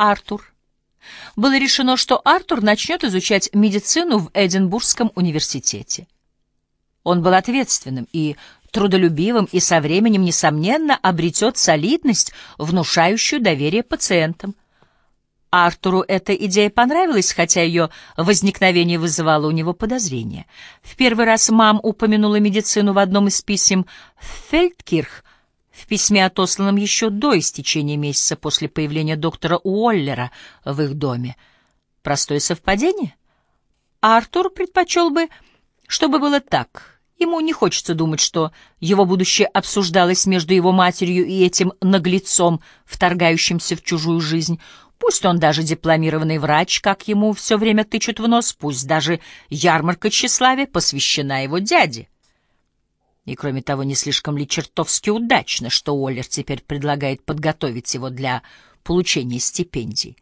Артур. Было решено, что Артур начнет изучать медицину в Эдинбургском университете. Он был ответственным и трудолюбивым и со временем, несомненно, обретет солидность, внушающую доверие пациентам. Артуру эта идея понравилась, хотя ее возникновение вызывало у него подозрения. В первый раз мам упомянула медицину в одном из писем Фельдкирх, в письме, отосланном еще до истечения месяца после появления доктора Уоллера в их доме. Простое совпадение? Артур предпочел бы, чтобы было так. Ему не хочется думать, что его будущее обсуждалось между его матерью и этим наглецом, вторгающимся в чужую жизнь. Пусть он даже дипломированный врач, как ему все время тычут в нос, пусть даже ярмарка тщеславия посвящена его дяде. И, кроме того, не слишком ли чертовски удачно, что Уоллер теперь предлагает подготовить его для получения стипендий.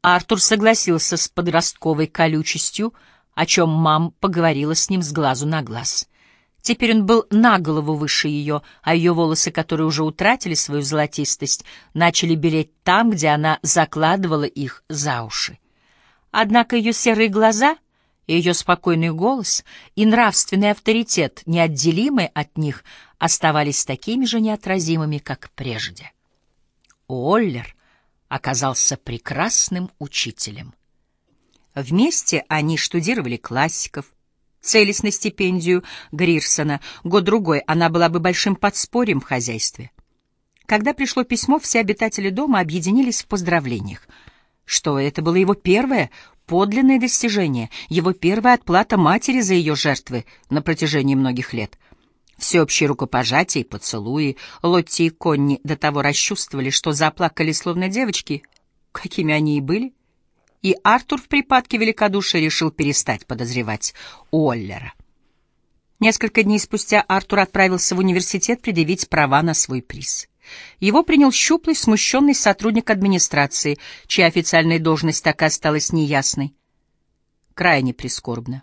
Артур согласился с подростковой колючестью, о чем мам поговорила с ним с глазу на глаз. Теперь он был на голову выше ее, а ее волосы, которые уже утратили свою золотистость, начали белеть там, где она закладывала их за уши. Однако ее серые глаза ее спокойный голос и нравственный авторитет, неотделимые от них, оставались такими же неотразимыми, как прежде. Уоллер оказался прекрасным учителем. Вместе они штудировали классиков, целясь на стипендию Грирсона. Год-другой она была бы большим подспорьем в хозяйстве. Когда пришло письмо, все обитатели дома объединились в поздравлениях. Что это было его первое подлинное достижение, его первая отплата матери за ее жертвы на протяжении многих лет. Всеобщие рукопожатия и поцелуи Лотти и Конни до того расчувствовали, что заплакали словно девочки, какими они и были — и Артур в припадке великодушия решил перестать подозревать Уоллера. Несколько дней спустя Артур отправился в университет предъявить права на свой приз. Его принял щуплый, смущенный сотрудник администрации, чья официальная должность так и осталась неясной. Крайне прискорбно.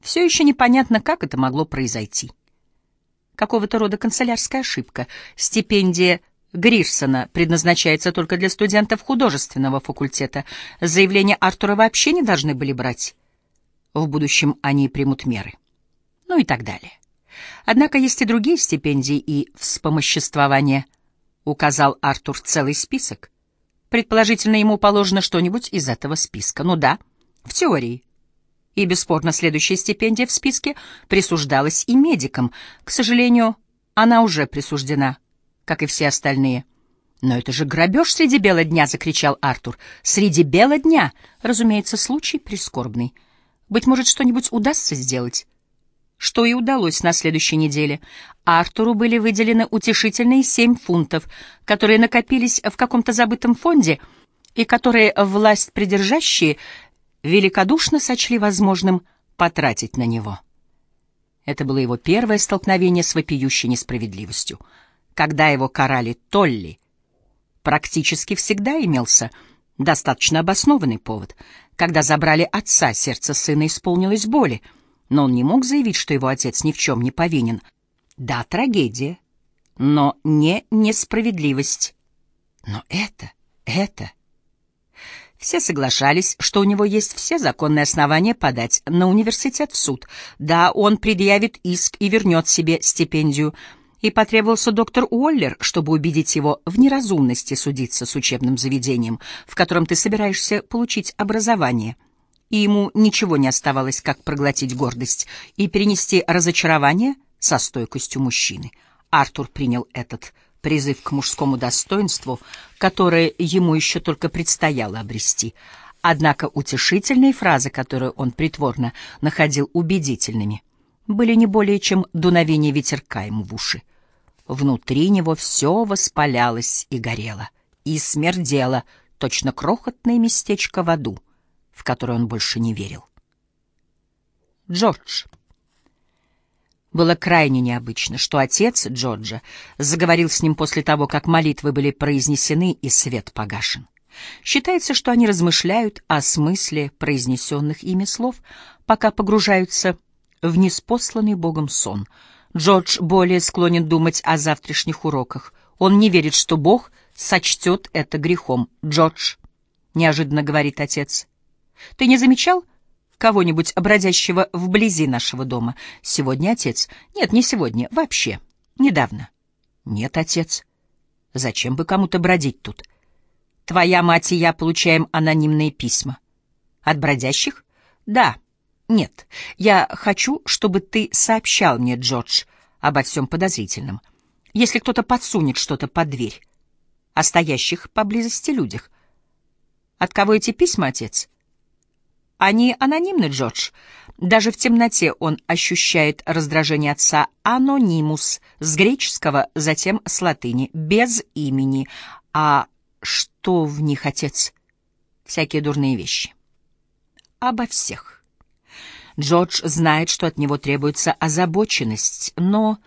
Все еще непонятно, как это могло произойти. Какого-то рода канцелярская ошибка. Стипендия Гришсона предназначается только для студентов художественного факультета. Заявление Артура вообще не должны были брать. В будущем они примут меры. Ну и так далее. Однако есть и другие стипендии и вспомоществования. Указал Артур целый список. Предположительно, ему положено что-нибудь из этого списка. Ну да, в теории. И бесспорно следующая стипендия в списке присуждалась и медикам. К сожалению, она уже присуждена как и все остальные. «Но это же грабеж среди бела дня!» — закричал Артур. «Среди бела дня!» Разумеется, случай прискорбный. Быть может, что-нибудь удастся сделать. Что и удалось на следующей неделе. Артуру были выделены утешительные семь фунтов, которые накопились в каком-то забытом фонде и которые власть придержащие великодушно сочли возможным потратить на него. Это было его первое столкновение с вопиющей несправедливостью — когда его карали Толли, практически всегда имелся достаточно обоснованный повод. Когда забрали отца, сердце сына исполнилось боли, но он не мог заявить, что его отец ни в чем не повинен. Да, трагедия, но не несправедливость. Но это, это... Все соглашались, что у него есть все законные основания подать на университет в суд. Да, он предъявит иск и вернет себе стипендию, и потребовался доктор Уоллер, чтобы убедить его в неразумности судиться с учебным заведением, в котором ты собираешься получить образование. И ему ничего не оставалось, как проглотить гордость и перенести разочарование со стойкостью мужчины. Артур принял этот призыв к мужскому достоинству, которое ему еще только предстояло обрести. Однако утешительные фразы, которые он притворно находил убедительными, были не более чем дуновение ветерка ему в уши. Внутри него все воспалялось и горело, и смердело, точно крохотное местечко в аду, в которое он больше не верил. Джордж. Было крайне необычно, что отец Джорджа заговорил с ним после того, как молитвы были произнесены и свет погашен. Считается, что они размышляют о смысле произнесенных ими слов, пока погружаются в неспосланный Богом сон — Джордж более склонен думать о завтрашних уроках. Он не верит, что Бог сочтет это грехом. Джордж. — неожиданно говорит отец. «Ты не замечал кого-нибудь, бродящего вблизи нашего дома? Сегодня, отец? Нет, не сегодня, вообще. Недавно». «Нет, отец. Зачем бы кому-то бродить тут? Твоя мать и я получаем анонимные письма. От бродящих? Да. Нет. Я хочу, чтобы ты сообщал мне, Джордж, обо всем подозрительном. Если кто-то подсунет что-то под дверь. О стоящих поблизости людях. От кого эти письма, отец? Они анонимны, Джордж. Даже в темноте он ощущает раздражение отца «анонимус» с греческого, затем с латыни, без имени. А что в них, отец? Всякие дурные вещи. Обо всех. Джордж знает, что от него требуется озабоченность, но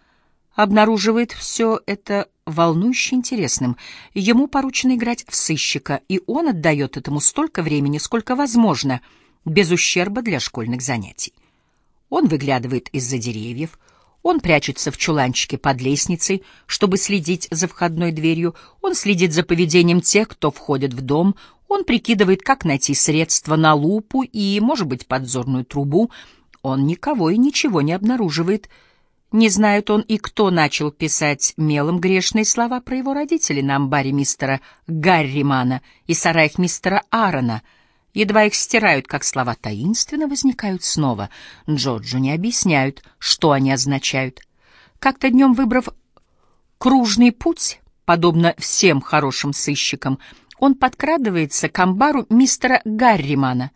обнаруживает все это волнующе интересным. Ему поручено играть в сыщика, и он отдает этому столько времени, сколько возможно, без ущерба для школьных занятий. Он выглядывает из-за деревьев, он прячется в чуланчике под лестницей, чтобы следить за входной дверью, он следит за поведением тех, кто входит в дом, он прикидывает, как найти средства на лупу и, может быть, подзорную трубу. Он никого и ничего не обнаруживает — не знает он и кто начал писать мелом грешные слова про его родителей на амбаре мистера Гарримана и сараях мистера Аарона. Едва их стирают, как слова таинственно возникают снова. Джорджу не объясняют, что они означают. Как-то днем выбрав кружный путь, подобно всем хорошим сыщикам, он подкрадывается к амбару мистера Гарримана.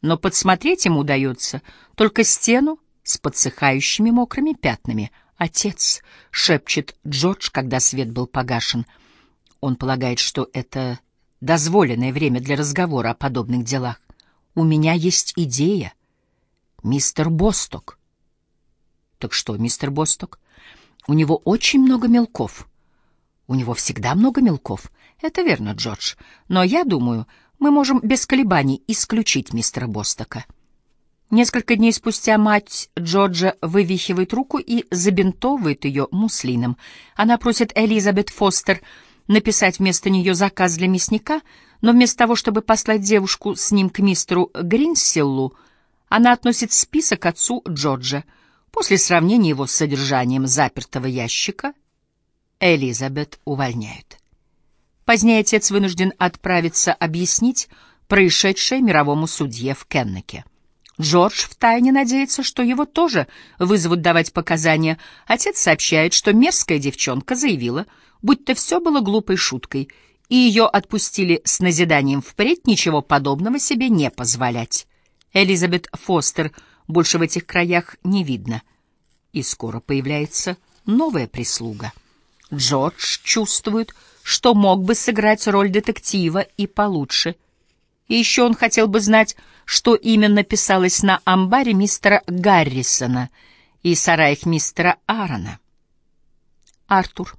Но подсмотреть ему удается только стену, с подсыхающими мокрыми пятнами. «Отец!» — шепчет Джордж, когда свет был погашен. Он полагает, что это дозволенное время для разговора о подобных делах. «У меня есть идея. Мистер Босток». «Так что, мистер Босток? У него очень много мелков». «У него всегда много мелков. Это верно, Джордж. Но я думаю, мы можем без колебаний исключить мистера Бостока». Несколько дней спустя мать Джорджа вывихивает руку и забинтовывает ее муслином. Она просит Элизабет Фостер написать вместо нее заказ для мясника, но вместо того, чтобы послать девушку с ним к мистеру Гринсиллу, она относит список отцу Джорджа. После сравнения его с содержанием запертого ящика Элизабет увольняют. Позднее отец вынужден отправиться объяснить происшедшее мировому судье в Кеннеке. Джордж втайне надеется, что его тоже вызовут давать показания. Отец сообщает, что мерзкая девчонка заявила, будто все было глупой шуткой, и ее отпустили с назиданием впредь ничего подобного себе не позволять. Элизабет Фостер больше в этих краях не видно. И скоро появляется новая прислуга. Джордж чувствует, что мог бы сыграть роль детектива и получше. И еще он хотел бы знать, что именно писалось на амбаре мистера Гаррисона и сараях мистера Аарона. Артур.